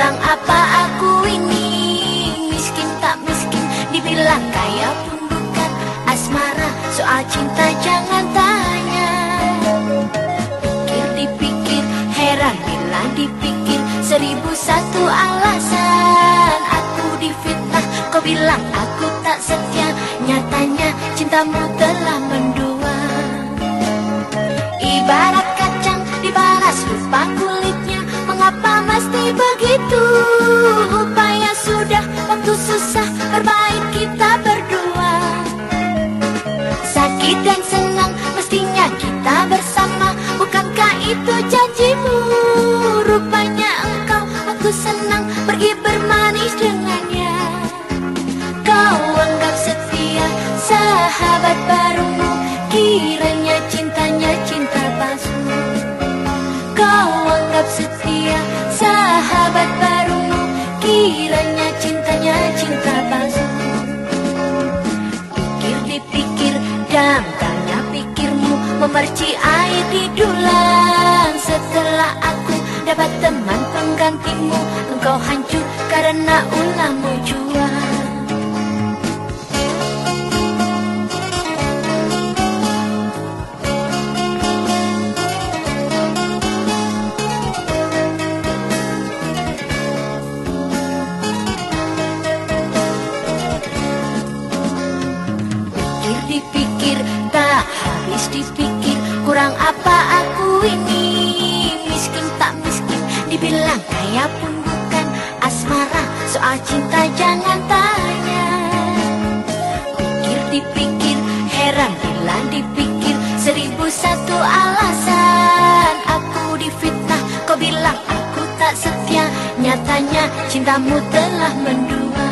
apa aku ini? Miskin tak miskin Dibilang kaya pun bukan Asmara soal cinta jangan tanya. Pikir dipikir Heran bila dipikir. Seribu satu alasan Aku difitnah. Kau bilang aku tak setia. Nyatanya cintamu telah mendua mestinya kita bersama. Bukankah itu janjimu? Rupanya engkau waktu senang Pergi bermanis dengannya. Kau anggap setia sahabat barumu. Kiranya cintanya cinta palsu. Kau anggap setia sahabat barumu. Kiranya cintanya cinta palsu Memerci air di dulang. Setelah aku dapat teman penggantimu Engkau hancur karena ulahmu jual Pikir dipikir tak habis dipikir Kurang apa aku ini? Miskin tak miskin Dibilang kaya pun bukan. Asmara soal cinta jangan tanya. Pikir dipikir Heran bila dipikir. Seribu satu alasan Aku difitnah. Kau bilang aku tak setia Nyatanya cintamu telah mendua.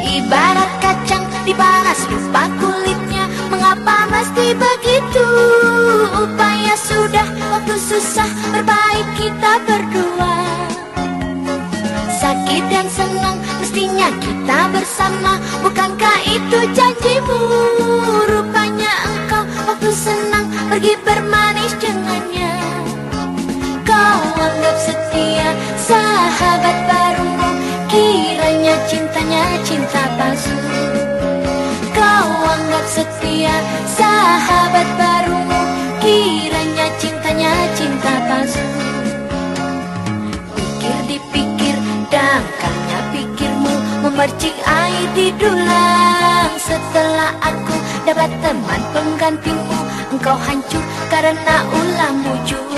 Ibarat kacang dibaras lupa kulitnya. Mengapa mesti begitu Upaya sudah waktu susah Berbaik kita berdua. Sakit dan senang mestinya kita bersama. Bukankah itu janjimu? Rupanya engkau waktu senang Pergi bermanis dengannya. Kau anggap setia sahabat barumu. Kiranya cintanya cinta palsu. Kau anggap setia sahabat barumu Memercik air di dulang Setelah aku dapat teman penggantimu Engkau hancur karena ulahmu jua